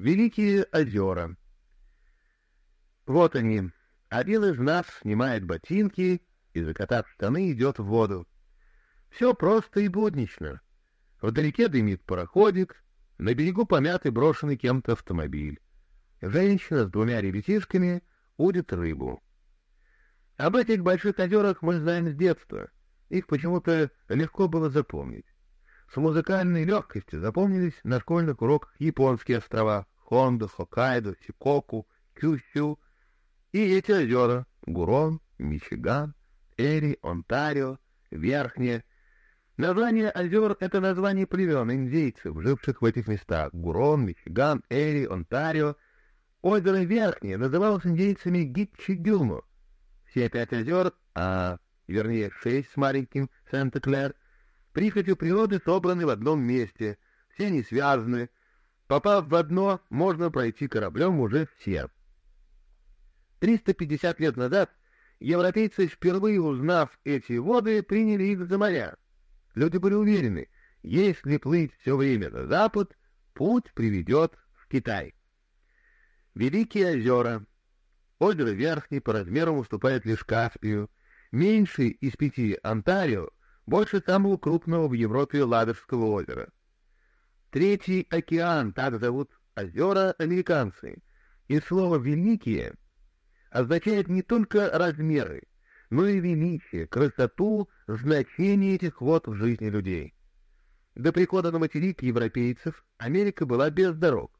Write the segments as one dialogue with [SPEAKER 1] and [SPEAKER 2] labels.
[SPEAKER 1] Великие озера. Вот они. Один из нас снимает ботинки и, закатав штаны, идет в воду. Все просто и буднично. Вдалеке дымит пароходик, на берегу помятый брошенный кем-то автомобиль. Женщина с двумя ребятишками удит рыбу. Об этих больших озерах мы знаем с детства. Их почему-то легко было запомнить. С музыкальной легкостью запомнились на школьных уроках японские острова Хондо, Хоккайдо, Сикоку, Кюсю и эти озера — Гурон, Мичиган, Эри, Онтарио, Верхнее. Название озер — это название племен индейцев, живших в этих местах — Гурон, Мичиган, Эри, Онтарио. Озеро Верхнее называлось индейцами Гитчигюмо. Все пять озер, а вернее шесть с маленьким Санта-Клэр, прихотью природы собраны в одном месте, все они связаны. Попав в одно, можно пройти кораблем уже все. 350 лет назад европейцы, впервые узнав эти воды, приняли их за моря. Люди были уверены, если плыть все время на запад, путь приведет в Китай. Великие озера. Озеро Верхний по размерам уступает лишь Каспию. Меньший из пяти Онтарио больше самого крупного в Европе Ладожского озера. Третий океан, так зовут озера американцы. И слово «великие» означает не только размеры, но и величие, красоту, значение этих вод в жизни людей. До прихода на материк европейцев Америка была без дорог.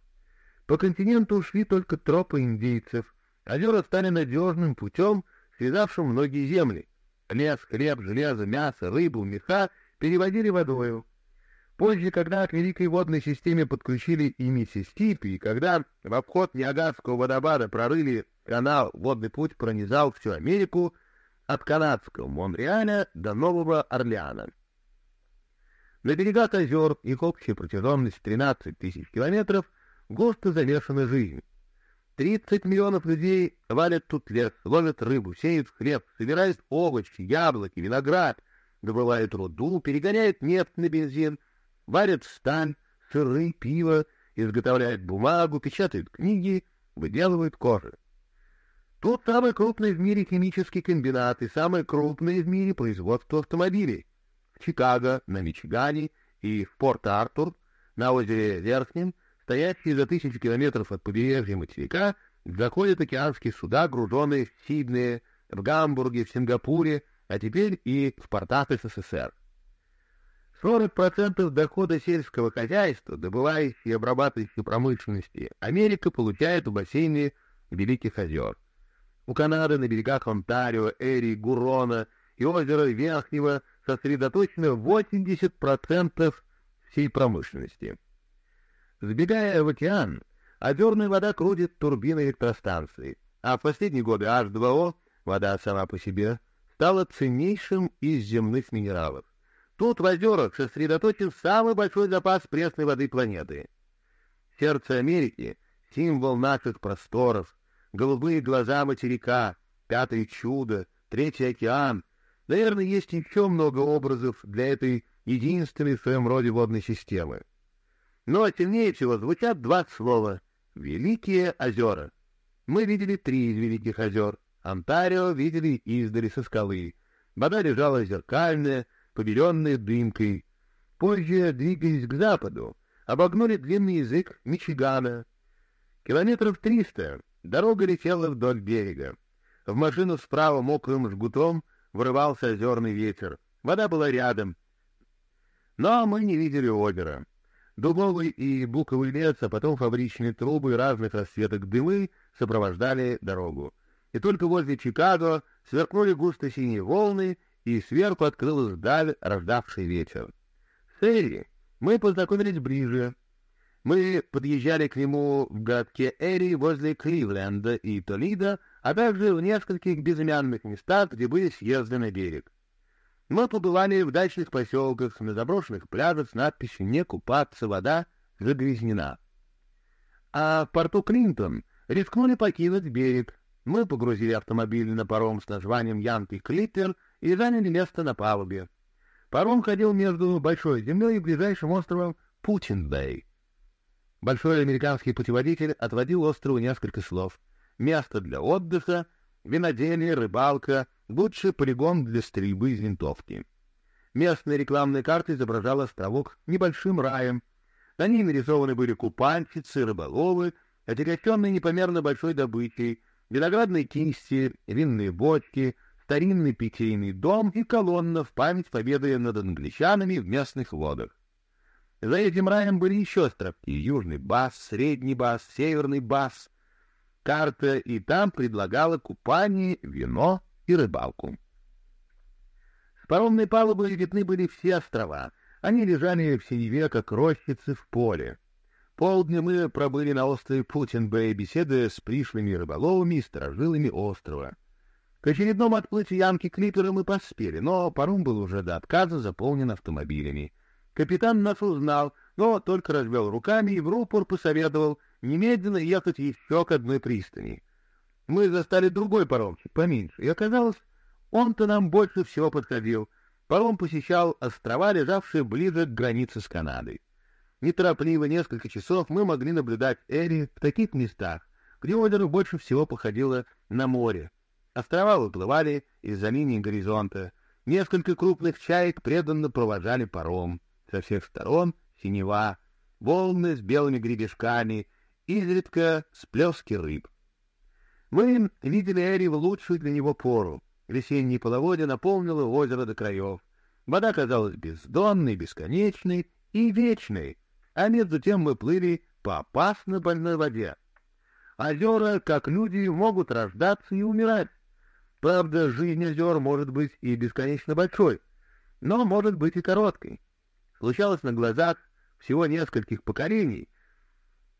[SPEAKER 1] По континенту ушли только тропы индейцев, озера стали надежным путем, связавшим многие земли. Лес, хлеб, железо, мясо, рыбу, меха переводили водою. Позже, когда к Великой водной системе подключили и Миссисипи, и когда в обход Ниагарского водопада прорыли канал, водный путь пронизал всю Америку от канадского Монреаля до Нового Орлеана. На берегах озер, их общая протяженность 13 тысяч километров, густо замешана жизнь. 30 миллионов людей валят тут лес, ловят рыбу, сеют хлеб, собирают овощи, яблоки, виноград, добывают руду, перегоняют нефть на бензин — варят сталь, сыры, пиво, изготовляют бумагу, печатают книги, выделывают кожу. Тут самый крупный в мире химический комбинат и самое крупное в мире производство автомобилей. В Чикаго, на Мичигане и в Порт-Артур, на озере Верхнем, стоящие за тысячи километров от побережья материка, заходят океанские суда, груженные в Сиднее, в Гамбурге, в Сингапуре, а теперь и в портах СССР. 40% дохода сельского хозяйства, добывающей и обрабатывающей промышленности, Америка получает в бассейне Великих озер. У Канады на берегах Онтарио, Эри, Гурона и озера Верхнего сосредоточено 80% всей промышленности. Сбегая в океан, озерная вода крутит турбины электростанции, а в последние годы H2O, вода сама по себе, стала ценнейшим из земных минералов. Тут в озерах сосредоточен самый большой запас пресной воды планеты. Сердце Америки — символ наших просторов, голубые глаза материка, пятое чудо, третий океан. Наверное, есть еще много образов для этой единственной в своем роде водной системы. Но сильнее всего звучат два слова — «Великие озера». Мы видели три из Великих озер. Онтарио видели издали со скалы. Вода лежала зеркальная, побеленные дымкой. Позже, двигаясь к западу, обогнули длинный язык Мичигана. Километров триста дорога летела вдоль берега. В машину справа мокрым жгутом вырывался озерный ветер. Вода была рядом. Но мы не видели озера. Дубовый и буковый лес, а потом фабричные трубы разных расцветок дымы сопровождали дорогу. И только возле Чикаго сверкнули густо синие волны, и сверху открылась даль, рождавший ветер. С мы познакомились ближе. Мы подъезжали к нему в городке Эри возле Кливленда и Толида, а также в нескольких безымянных местах, где были съезды на берег. Мы побывали в дачных поселках, на заброшенных пляжах с надписью «Не купаться, вода загрязнена». А в порту Клинтон рискнули покинуть берег. Мы погрузили автомобиль на паром с названием «Янки Клиттер» и заняли место на палубе. Паром ходил между Большой землей и ближайшим островом Путин-Бэй. Большой американский путеводитель отводил острову несколько слов. Место для отдыха, виноделие, рыбалка, лучший полигон для стрельбы из винтовки. Местная рекламная карта изображала островок небольшим раем. На ней нарисованы были купальщицы, рыболовы, отягощенные непомерно большой добычей, виноградные кисти, винные бочки, старинный питейный дом и колонна в память победы над англичанами в местных водах. За этим раем были еще островки — Южный Бас, Средний Бас, Северный Бас. Карта и там предлагала купание, вино и рыбалку. С паромной палубы видны были все острова. Они лежали в синеве, как рощицы в поле. Полдня мы пробыли на острове Путин-Бэй, беседуя с пришлыми рыболовами и сторожилами острова. К очередному отплытию ямки клипера мы поспели, но паром был уже до отказа заполнен автомобилями. Капитан нас узнал, но только развел руками и в рупор посоветовал немедленно ехать еще к одной пристани. Мы застали другой паромчик, поменьше, и оказалось, он-то нам больше всего подходил. Паром посещал острова, лежавшие ближе к границе с Канадой. Неторопливо несколько часов мы могли наблюдать Эри в таких местах, где озеро больше всего походило на море. Острова выплывали из-за линии горизонта. Несколько крупных чаек преданно провожали паром. Со всех сторон синева, волны с белыми гребешками, изредка сплески рыб. Мы видели Эри в лучшую для него пору. Весеннее половодье наполнило озеро до краев. Вода казалась бездонной, бесконечной и вечной, а между тем мы плыли по опасно больной воде. Озера, как люди, могут рождаться и умирать. Правда, жизнь озер может быть и бесконечно большой, но может быть и короткой. Случалось на глазах всего нескольких поколений.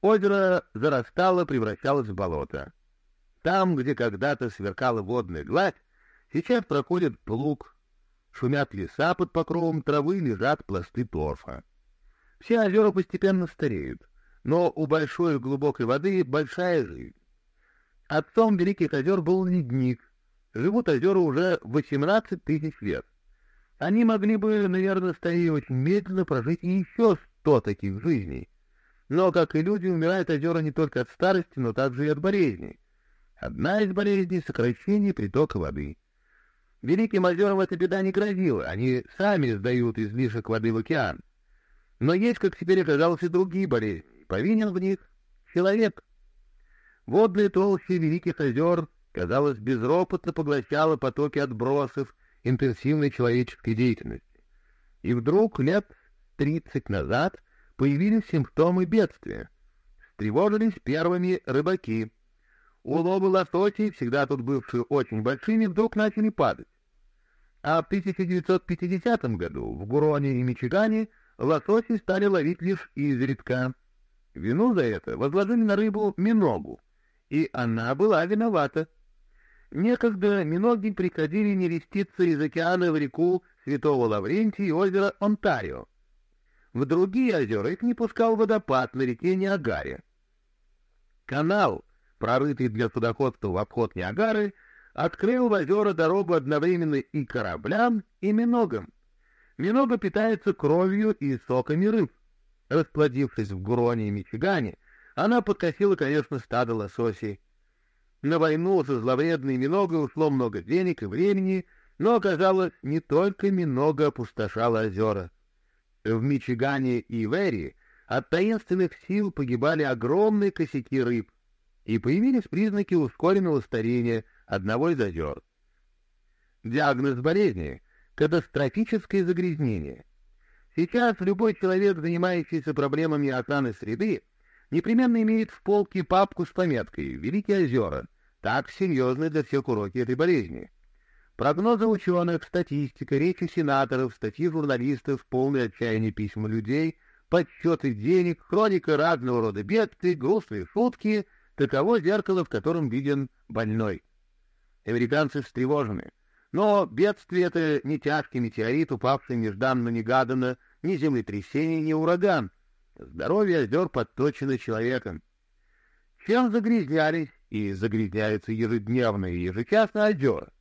[SPEAKER 1] Озеро зарастало, превращалось в болото. Там, где когда-то сверкала водная гладь, сейчас проходит плуг, шумят леса под покровом травы, лежат пласты торфа. Все озера постепенно стареют, но у большой и глубокой воды большая жизнь. Отцом Великих озер был ледник. Живут озера уже 18 тысяч лет. Они могли бы, наверное, очень медленно прожить еще сто таких жизней. Но, как и люди, умирают озера не только от старости, но также и от болезней. Одна из болезней — сокращение притока воды. Великим озерам эта беда не грозила, они сами сдают излишек воды в океан. Но есть, как теперь оказалось, и другие болезни. Повинен в них человек. Водные толщи великих озер, казалось, безропотно поглощала потоки отбросов, интенсивной человеческой деятельности. И вдруг лет тридцать назад появились симптомы бедствия. Встревожились первыми рыбаки. Уловы лососей, всегда тут бывшие очень большими, вдруг начали падать. А в 1950 году в Гуроне и Мичигане лососи стали ловить лишь изредка. Вину за это возложили на рыбу Миногу, и она была виновата. Некогда миноги приходили нереститься из океана в реку Святого Лаврентия и озеро Онтарио. В другие озера их не пускал водопад на реке Ниагаре. Канал, прорытый для судоходства в обход Ниагары, открыл в озера дорогу одновременно и кораблям, и миногам. Минога питается кровью и соками рыб. Расплодившись в Гуроне и Мичигане, она подкосила, конечно, стадо лососей. На войну со зловредной Миногой ушло много денег и времени, но оказалось, не только Минога опустошала озера. В Мичигане и Верри от таинственных сил погибали огромные косяки рыб, и появились признаки ускоренного старения одного из озер. Диагноз болезни — катастрофическое загрязнение. Сейчас любой человек, занимающийся проблемами охраны среды, непременно имеет в полке папку с пометкой «Великие озера», так серьезны для всех уроки этой болезни. Прогнозы ученых, статистика, речи сенаторов, статьи журналистов, полные отчаяния письма людей, подсчеты денег, хроника разного рода бедствий, грустные шутки — таково зеркало, в котором виден больной. Американцы встревожены. Но бедствие — это не тяжкий метеорит, упавший нежданно-негаданно, ни землетрясение, ни ураган — Здоровье озер подточено человеком. Чем загрязнялись и загрязняются ежедневно и ежечасно озера?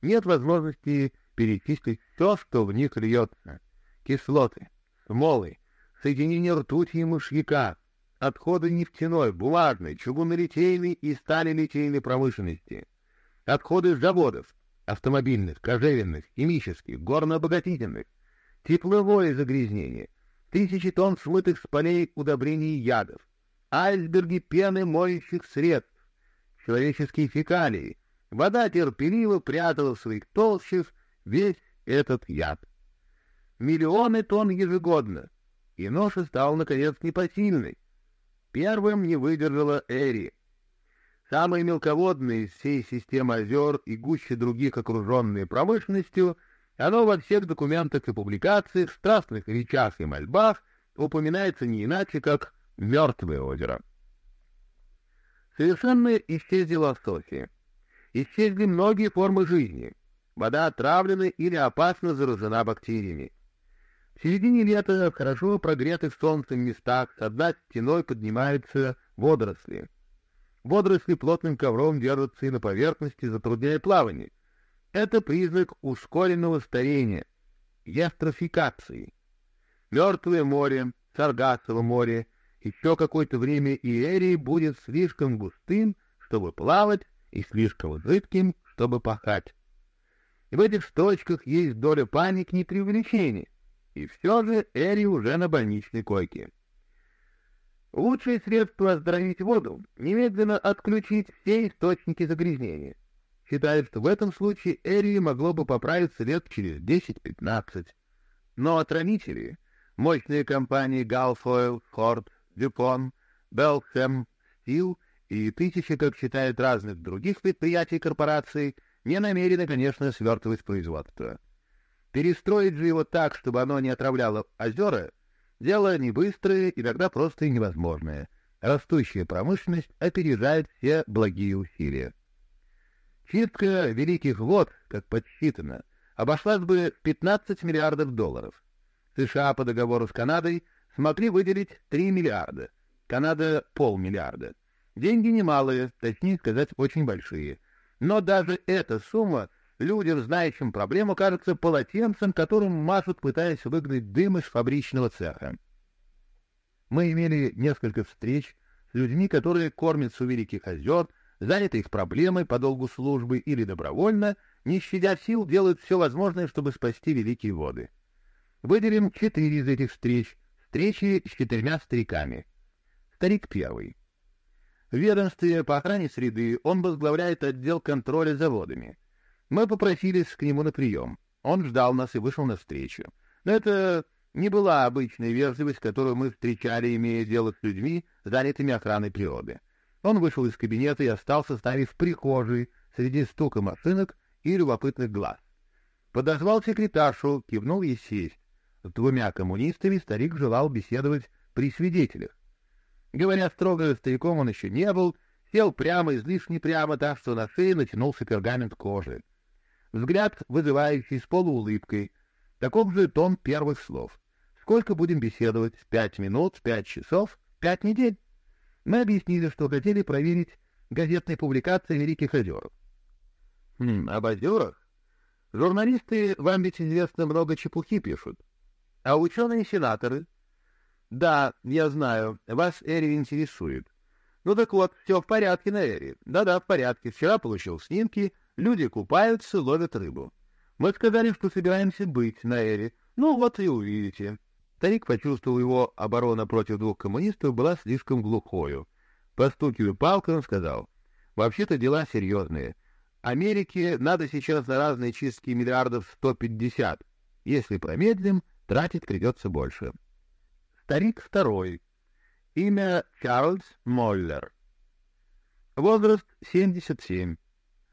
[SPEAKER 1] Нет возможности перечислить все, что в них льется. Кислоты, смолы, соединения ртути и мышьяка, отходы нефтяной, бумажной, чугунолитейной и сталелитейной промышленности, отходы заводов, автомобильных, кожевенных, химических, горнообогатительных, тепловое загрязнение, тысячи тонн смытых с полей удобрений и ядов, айсберги пены моющих средств, человеческие фекалии. Вода терпеливо прятала в своих толщах весь этот яд. Миллионы тонн ежегодно, и ноша стала, наконец, непосильной. Первым не выдержала Эри. Самые мелководные из всей системы озер и гуще других окруженные промышленностью, оно во всех документах и публикациях, страстных речах и мольбах упоминается не иначе, как «мертвое озеро». Совершенно исчезли лососи. Исчезли многие формы жизни. Вода отравлена или опасно заражена бактериями. В середине лета в хорошо прогретых солнцем местах с одной стеной поднимаются водоросли. Водоросли плотным ковром держатся и на поверхности, затрудняя плавание. Это признак ускоренного старения, ястрофикации. Мертвое море, Саргассово море, еще какое-то время Иерий будет слишком густым, чтобы плавать, и слишком жидким, чтобы пахать. В этих строчках есть доля паники и преувеличения. И все же Эри уже на больничной койке. Лучшее средство оздоровить воду — немедленно отключить все источники загрязнения. Считают, что в этом случае Эри могло бы поправиться лет через 10-15. Но отравители, мощные компании Галфойл, Форд, Дюпон, Белхэм, Стил и тысячи, как считают, разных других предприятий корпораций не намерены, конечно, свертывать производство. Перестроить же его так, чтобы оно не отравляло озера, дело не быстрое, иногда просто и невозможное. Растущая промышленность опережает все благие усилия. Чистка великих вод, как подсчитано, обошлась бы в 15 миллиардов долларов. США по договору с Канадой смогли выделить 3 миллиарда, Канада — полмиллиарда. Деньги немалые, точнее сказать, очень большие. Но даже эта сумма людям, знающим проблему, кажется полотенцем, которым мажут, пытаясь выгнать дым из фабричного цеха. Мы имели несколько встреч с людьми, которые кормятся у великих озер, заняты их проблемой по долгу службы или добровольно, не щадя сил, делают все возможное, чтобы спасти великие воды. Выделим четыре из этих встреч, встречи с четырьмя стариками. Старик первый. В ведомстве по охране среды он возглавляет отдел контроля за водами. Мы попросились к нему на прием. Он ждал нас и вышел навстречу. Но это не была обычная вежливость, которую мы встречали, имея дело с людьми, занятыми охраной природы. Он вышел из кабинета и остался ставить в прихожей среди стука машинок и любопытных глаз. Подозвал секретаршу, кивнул ей сесть. С двумя коммунистами старик желал беседовать при свидетелях. Говоря строго, стариком он еще не был, сел прямо, излишне прямо, так что на шее натянулся пергамент кожи. Взгляд, вызывающий с полуулыбкой. Таков же тон первых слов. Сколько будем беседовать? Пять минут, пять часов, пять недель? Мы объяснили, что хотели проверить газетные публикации Великих озеров. Хм, об озерах? Журналисты, вам ведь известно, много чепухи пишут. А ученые-сенаторы? Да, я знаю, вас Эри интересует. Ну так вот, все в порядке на Эри. Да-да, в порядке. Вчера получил снимки, Люди купаются, ловят рыбу. Мы сказали, что собираемся быть на Эре. Ну вот и увидите. Старик почувствовал его оборона против двух коммунистов была слишком глухою. Постукивая палкой, он сказал, «Вообще-то дела серьезные. Америке надо сейчас на разные чистки миллиардов 150. Если промедлим, тратить придется больше». Старик второй. Имя Чарльз Моллер. Возраст 77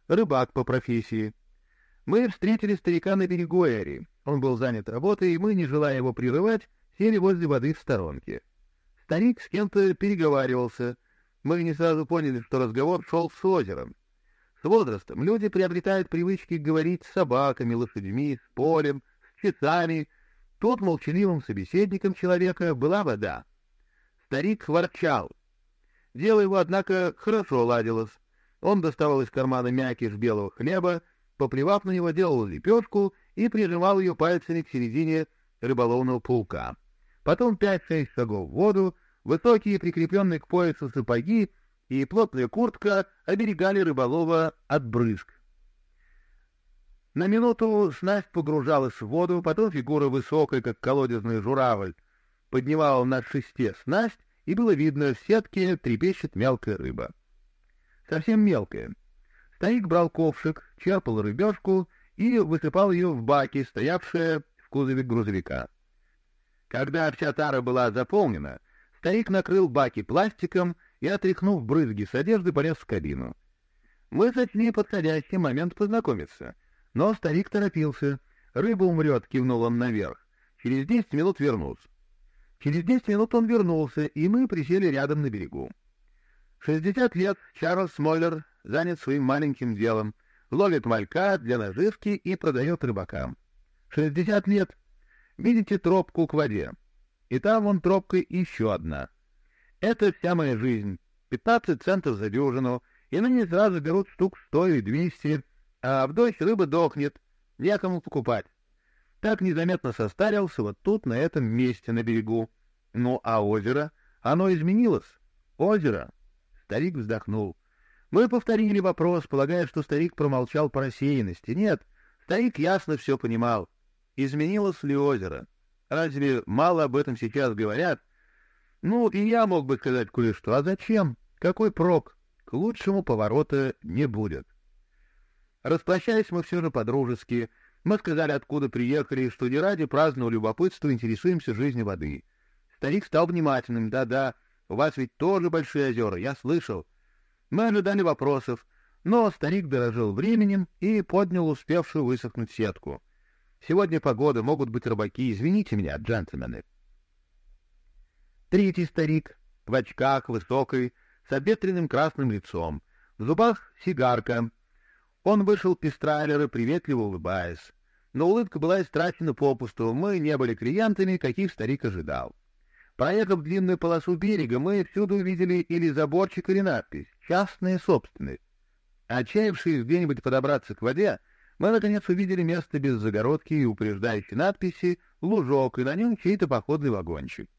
[SPEAKER 1] рыбак по профессии. Мы встретили старика на берегу Эри. Он был занят работой, и мы, не желая его прерывать, сели возле воды в сторонке. Старик с кем-то переговаривался. Мы не сразу поняли, что разговор шел с озером. С возрастом люди приобретают привычки говорить с собаками, лошадьми, с полем, с часами. Тут молчаливым собеседником человека была вода. Старик ворчал. Дело его, однако, хорошо ладилось. Он доставал из кармана мякиш белого хлеба, поплевав на него, делал лепешку и прижимал ее пальцами к середине рыболовного паука. Потом пять-шесть шагов в воду, Высокие, прикрепленные к поясу сапоги и плотная куртка оберегали рыболова от брызг. На минуту снасть погружалась в воду, потом фигура высокая, как колодезный журавль, поднимала на шесте снасть, и было видно, в сетке трепещет мелкая рыба. Совсем мелкая. Старик брал ковшик, черпал рыбешку и высыпал ее в баки, стоявшие в кузове грузовика. Когда вся тара была заполнена, старик накрыл баки пластиком и, отряхнув брызги с одежды, полез в кабину. Мы сочли подходящий момент познакомиться, но старик торопился. «Рыба умрет», — кивнул он наверх. «Через десять минут вернусь». Через десять минут он вернулся, и мы присели рядом на берегу. Шестьдесят лет Чарльз Смойлер занят своим маленьким делом, ловит малька для наживки и продает рыбакам. Шестьдесят лет Видите тропку к воде? И там вон тропка еще одна. Это вся моя жизнь. Пятнадцать центов за дюжину, и на ней сразу берут штук сто и двести, а в дождь рыба дохнет, некому покупать. Так незаметно состарился вот тут, на этом месте, на берегу. Ну, а озеро? Оно изменилось. Озеро. Старик вздохнул. Мы повторили вопрос, полагая, что старик промолчал по рассеянности. Нет, старик ясно все понимал. Изменилось ли озеро? Разве мало об этом сейчас говорят? Ну, и я мог бы сказать кое-что. А зачем? Какой прок? К лучшему поворота не будет. Распрощались мы все же по-дружески. Мы сказали, откуда приехали, что не ради праздного любопытства интересуемся жизнью воды. Старик стал внимательным. Да-да, у вас ведь тоже большие озера, я слышал. Мы ожидали вопросов, но старик дорожил временем и поднял успевшую высохнуть сетку. Сегодня погода, могут быть рыбаки. Извините меня, джентльмены. Третий старик, в очках, высокий, с обветренным красным лицом, в зубах сигарка. Он вышел из трейлера, приветливо улыбаясь. Но улыбка была истрачена попусту, мы не были клиентами, каких старик ожидал. Проехав длинную полосу берега, мы всюду увидели или заборчик, или надпись «Частная собственность». Отчаявшись где-нибудь подобраться к воде, мы, наконец, увидели место без загородки и упреждающей надписи «Лужок», и на нем чей-то походный вагончик.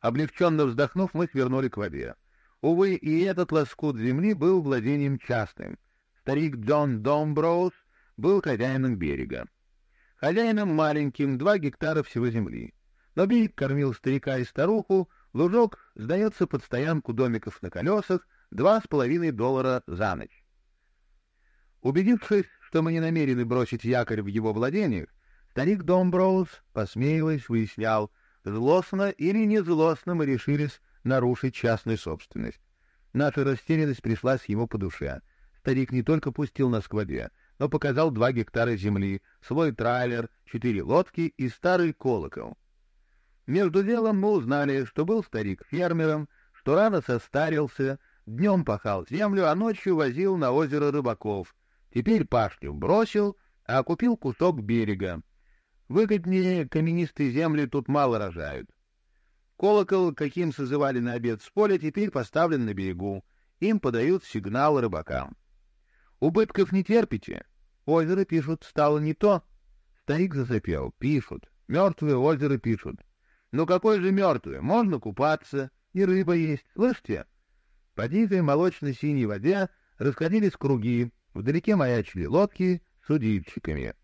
[SPEAKER 1] Облегченно вздохнув, мы свернули к воде. Увы, и этот лоскут земли был владением частным. Старик Джон Домброуз был хозяином берега. Хозяином маленьким, два гектара всего земли. Но берег кормил старика и старуху, лужок сдается под стоянку домиков на колесах, два с половиной доллара за ночь. Убедившись, что мы не намерены бросить якорь в его владениях, старик Домброуз, посмеиваясь, выяснял, злостно или не злостно мы решились нарушить частную собственность. Наша растерянность пришлась ему по душе. Старик не только пустил нас к воде, но показал два гектара земли, свой трайлер, четыре лодки и старый колокол. Между делом мы узнали, что был старик фермером, что рано состарился, днем пахал землю, а ночью возил на озеро рыбаков, Теперь пашню бросил, а купил кусок берега. Выгоднее каменистые земли тут мало рожают. Колокол, каким созывали на обед с поля, теперь поставлен на берегу. Им подают сигнал рыбакам. Убытков не терпите? Озеро, пишут, стало не то. Старик засопел. Пишут. Мертвые озеро пишут. Ну какое же мертвое? Можно купаться, и рыба есть. Слышите? По дикой молочно-синей воде расходились круги, Вдалеке маячили лодки с удильщиками.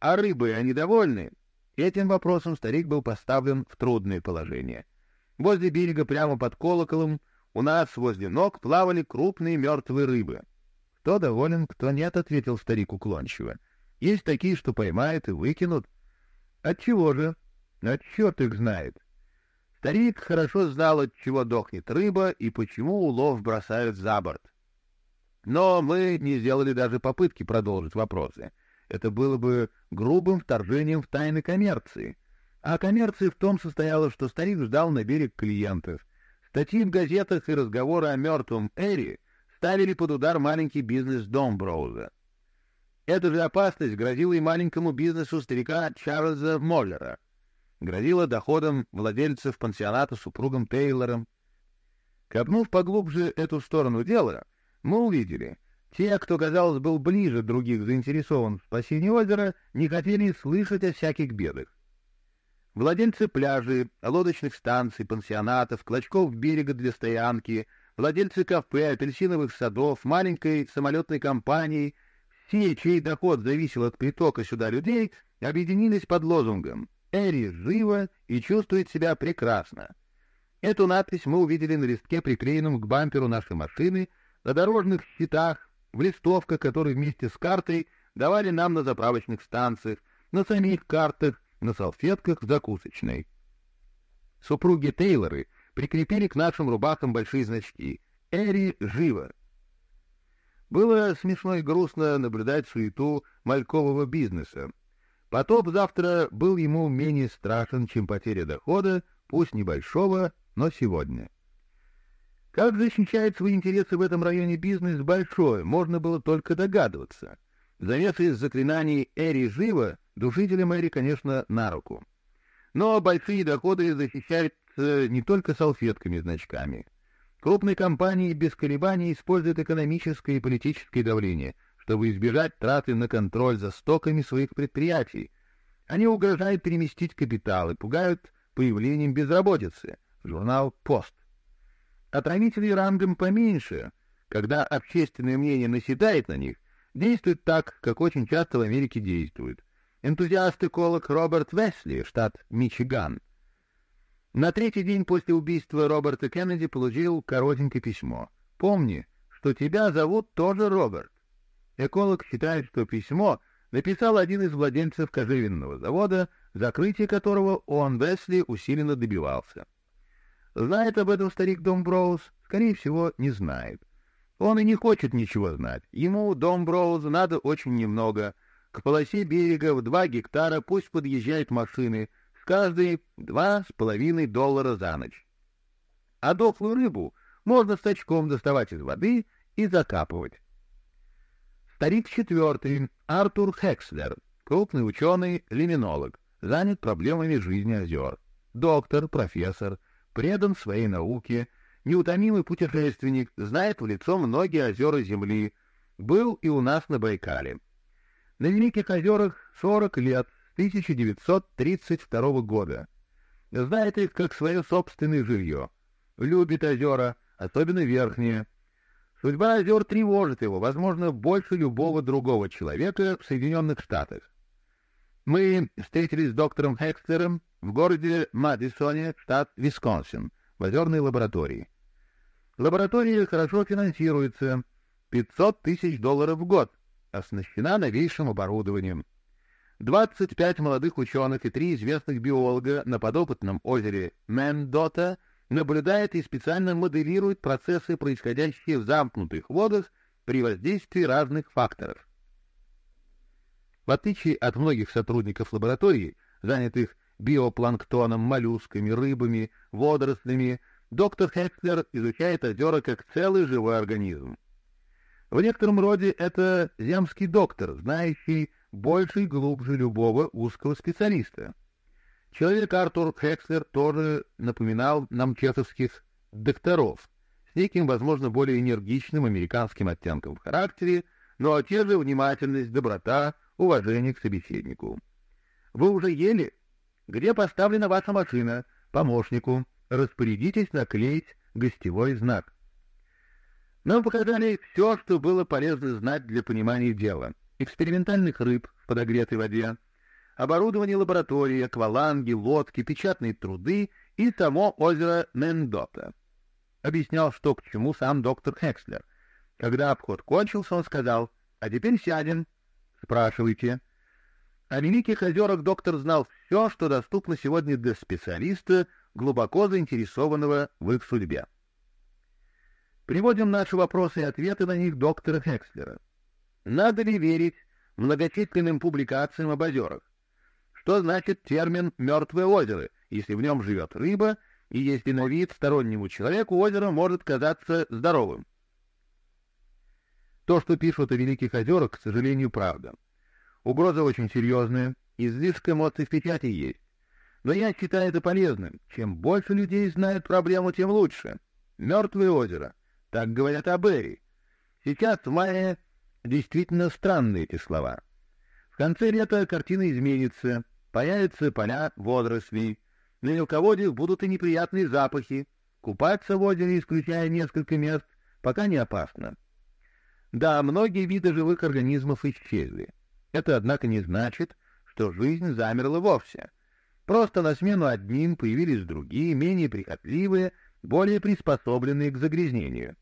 [SPEAKER 1] А рыбы они довольны? Этим вопросом старик был поставлен в трудное положение. Возле берега, прямо под колоколом, у нас возле ног плавали крупные мертвые рыбы. Кто доволен, кто нет, — ответил старик уклончиво. Есть такие, что поймают и выкинут. Отчего же? А черт их знает. Старик хорошо знал, от чего дохнет рыба и почему улов бросают за борт. Но мы не сделали даже попытки продолжить вопросы. Это было бы грубым вторжением в тайны коммерции. А коммерция в том состояла, что старик ждал на берег клиентов. Статьи в газетах и разговоры о мертвом Эри ставили под удар маленький бизнес Домброуза. Эта же опасность грозила и маленькому бизнесу старика Чарльза Моллера. Грозила доходом владельцев пансионата супругам Тейлором. Копнув поглубже эту сторону дела, мы увидели, те, кто, казалось, был ближе других заинтересован в спасении озера, не хотели слышать о всяких бедах. Владельцы пляжей, лодочных станций, пансионатов, клочков берега для стоянки, владельцы кафе, апельсиновых садов, маленькой самолетной компании, все, чей доход зависел от притока сюда людей, объединились под лозунгом «Эри живо и чувствует себя прекрасно». Эту надпись мы увидели на листке, приклеенном к бамперу нашей машины, на дорожных щитах, в листовках, которые вместе с картой давали нам на заправочных станциях, на самих картах, на салфетках в закусочной. Супруги Тейлоры прикрепили к нашим рубахам большие значки «Эри живо». Было смешно и грустно наблюдать суету малькового бизнеса. Потоп завтра был ему менее страшен, чем потеря дохода, пусть небольшого, но сегодня. Как защищает свои интересы в этом районе бизнес большой, можно было только догадываться. Завеса из заклинаний «Эри живо» душителям Эри, конечно, на руку. Но большие доходы защищаются не только салфетками и значками. Крупные компании без колебаний используют экономическое и политическое давление, чтобы избежать траты на контроль за стоками своих предприятий. Они угрожают переместить капитал и пугают появлением безработицы. Журнал «Пост». Отравители рангом поменьше, когда общественное мнение наседает на них, действуют так, как очень часто в Америке действуют. Энтузиаст-эколог Роберт Весли, штат Мичиган, на третий день после убийства Роберта Кеннеди получил коротенькое письмо. «Помни, что тебя зовут тоже Роберт». Эколог считает, что письмо написал один из владельцев кожевенного завода, закрытие которого он, Весли, усиленно добивался. Знает об этом старик Домброуз? Скорее всего, не знает. Он и не хочет ничего знать. Ему, Домброузу, надо очень немного. К полосе берега в два гектара пусть подъезжают машины, каждый два с половиной доллара за ночь. А дохлую рыбу можно с доставать из воды и закапывать. Старик четвертый, Артур Хекслер, крупный ученый, лиминолог, занят проблемами жизни озер. Доктор, профессор, предан своей науке, неутомимый путешественник, знает в лицо многие озера Земли, был и у нас на Байкале. На Великих озерах 40 лет 1932 года. Знает их как свое собственное жилье. Любит озера, особенно верхние. Судьба озер тревожит его, возможно, больше любого другого человека в Соединенных Штатах. Мы встретились с доктором Хекстером в городе Мадисоне, штат Висконсин, в озерной лаборатории. Лаборатория хорошо финансируется, 500 тысяч долларов в год, оснащена новейшим оборудованием. 25 молодых ученых и три известных биолога на подопытном озере Мендота наблюдают и специально моделируют процессы, происходящие в замкнутых водах при воздействии разных факторов. В отличие от многих сотрудников лаборатории, занятых биопланктоном, моллюсками, рыбами, водорослями, доктор Хекслер изучает озера как целый живой организм. В некотором роде это земский доктор, знающий больше и глубже любого узкого специалиста. Человек Артур Хекслер тоже напоминал нам чеховских докторов с неким, возможно, более энергичным американским оттенком в характере, но те же внимательность, доброта, уважение к собеседнику. «Вы уже ели? Где поставлена ваша машина? Помощнику. Распорядитесь наклеить гостевой знак». Нам показали все, что было полезно знать для понимания дела — экспериментальных рыб в подогретой воде, оборудование лаборатории, акваланги, лодки, печатные труды и само озеро Мендота. Объяснял, что к чему сам доктор Хекслер. Когда обход кончился, он сказал, «А теперь сядем. Спрашивайте». О Великих озерах доктор знал все, что доступно сегодня для специалиста, глубоко заинтересованного в их судьбе. Приводим наши вопросы и ответы на них доктора Хекслера. Надо ли верить многочисленным публикациям об озерах? Что значит термин «мертвое озеро», если в нем живет рыба, и если на вид стороннему человеку озеро может казаться здоровым? То, что пишут о Великих озерах, к сожалению, правда. Угроза очень серьезная, излишек эмоций в печати есть. Но я считаю это полезным. Чем больше людей знают проблему, тем лучше. Мертвое озеро. Так говорят об Эри. Сейчас в мае Действительно странные эти слова. В конце лета картина изменится. Появятся поля водорослей. На мелководьях будут и неприятные запахи. Купаться в озере, исключая несколько мест, пока не опасно. Да, многие виды живых организмов исчезли. Это, однако, не значит, что жизнь замерла вовсе. Просто на смену одним появились другие, менее прихотливые, более приспособленные к загрязнению.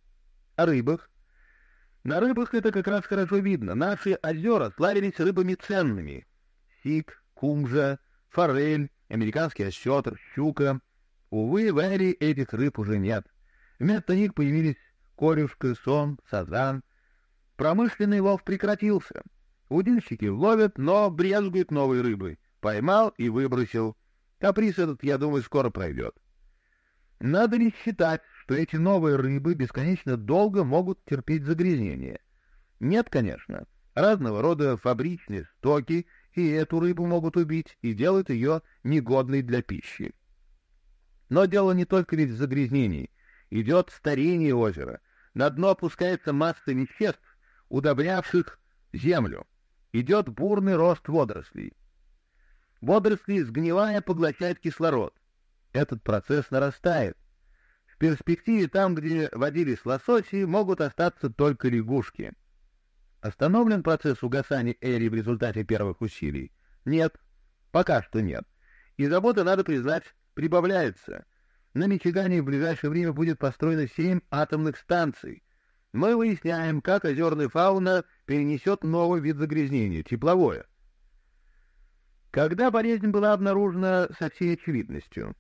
[SPEAKER 1] О рыбах. На рыбах это как раз хорошо видно. Наши озера славились рыбами ценными. Сик, кумжа, форель, американский осетр, щука. Увы, в Эре этих рыб уже нет. Вместо них появились корюшка, сон, сазан. Промышленный лов прекратился. Удильщики ловят, но брезгуют новой рыбой. Поймал и выбросил. Каприз этот, я думаю, скоро пройдет. Надо ли считать, что эти новые рыбы бесконечно долго могут терпеть загрязнение? Нет, конечно. Разного рода фабричные стоки и эту рыбу могут убить и делают ее негодной для пищи. Но дело не только ведь в загрязнении. Идет старение озера. На дно опускается масса веществ, удобрявших землю. Идет бурный рост водорослей. Водоросли, сгнивая, поглощают кислород. Этот процесс нарастает. В перспективе там, где водились лососи, могут остаться только лягушки. Остановлен процесс угасания Эри в результате первых усилий? Нет, пока что нет. И забота, надо признать, прибавляется. На Мичигане в ближайшее время будет построено семь атомных станций. Мы выясняем, как озерная фауна перенесет новый вид загрязнения — тепловое. Когда болезнь была обнаружена со всей очевидностью?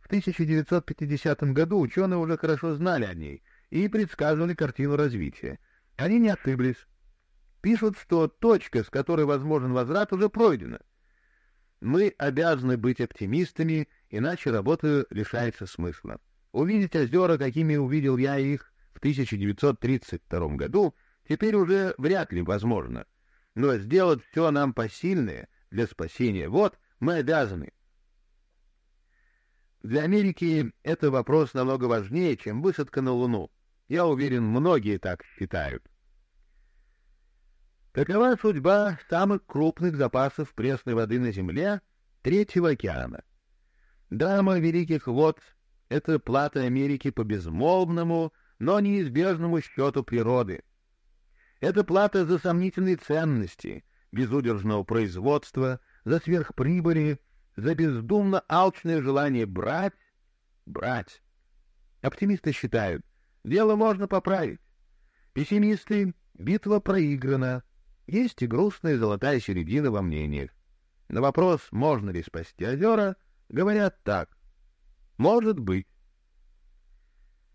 [SPEAKER 1] В 1950 году ученые уже хорошо знали о ней и предсказывали картину развития. Они не ошиблись. Пишут, что точка, с которой возможен возврат, уже пройдена. Мы обязаны быть оптимистами, иначе работа лишается смысла. Увидеть озера, какими увидел я их в 1932 году, теперь уже вряд ли возможно. Но сделать все нам посильное — для спасения вод мы обязаны. Для Америки это вопрос намного важнее, чем высадка на Луну. Я уверен, многие так считают. Какова судьба самых крупных запасов пресной воды на Земле Третьего океана? Драма великих вод — это плата Америки по безмолвному, но неизбежному счету природы. Это плата за сомнительные ценности, безудержного производства, за сверхприбыли, за бездумно алчное желание брать, брать. Оптимисты считают, дело можно поправить. Пессимисты — битва проиграна. Есть и грустная золотая середина во мнениях. На вопрос, можно ли спасти озера, говорят так. Может быть.